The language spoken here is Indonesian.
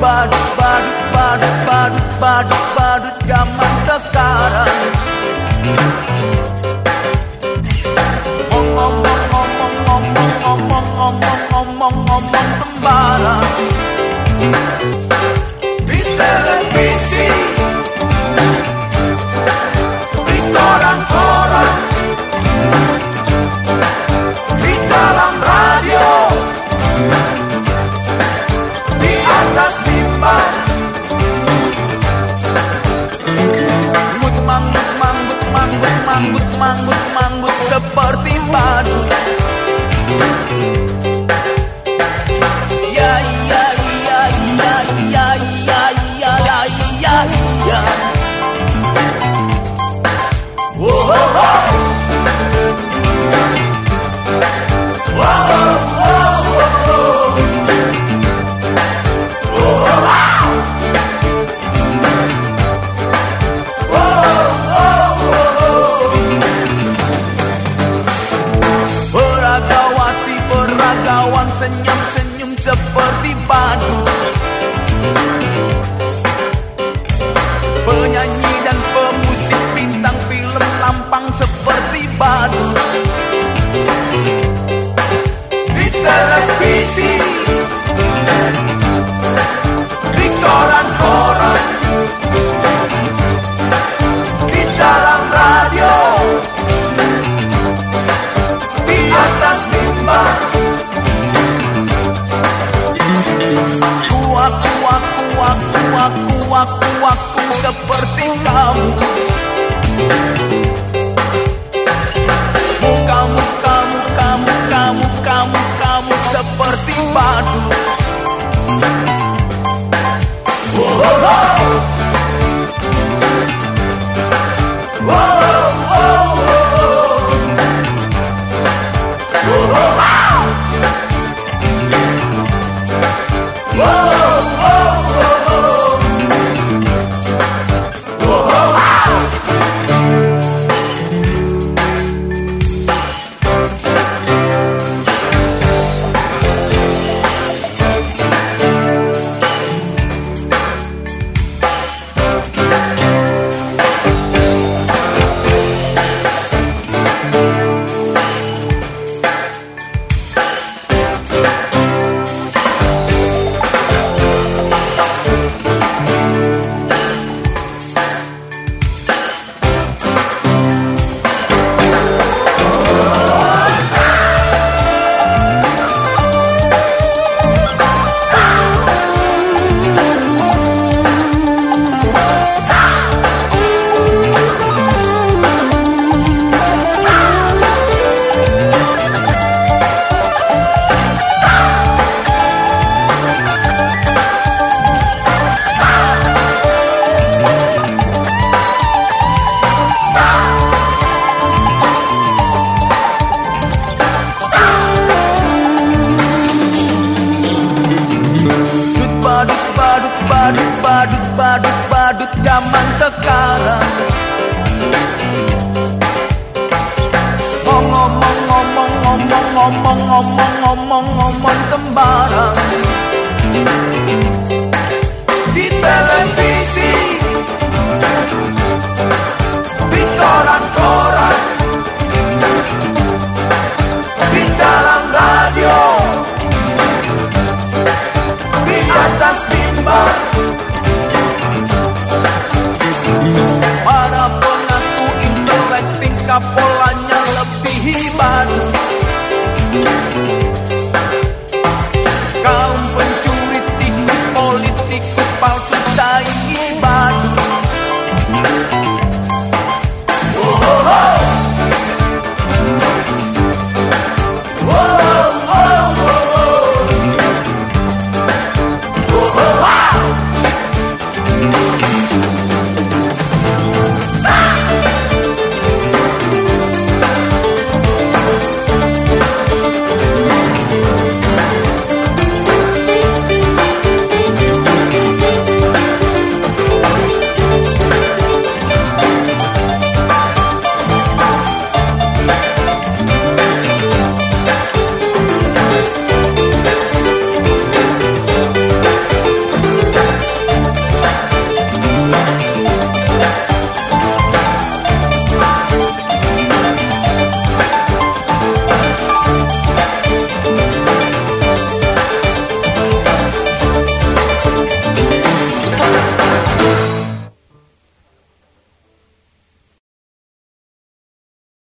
badut badut badut badut badut zaman sekarang. Ngomong ngomong ngomong ngomong ngomong ngomong ngomong sembarang. Di televisi manggut manggut manggut seperti badut Ya ya ya ya ya ya ya ya ya senyum-senyum seperti badut Penyanyi dan pemusik bintang film lampang seperti badut seperti kamu. Kamu, kamu, kamu, kamu, kamu, kamu seperti badut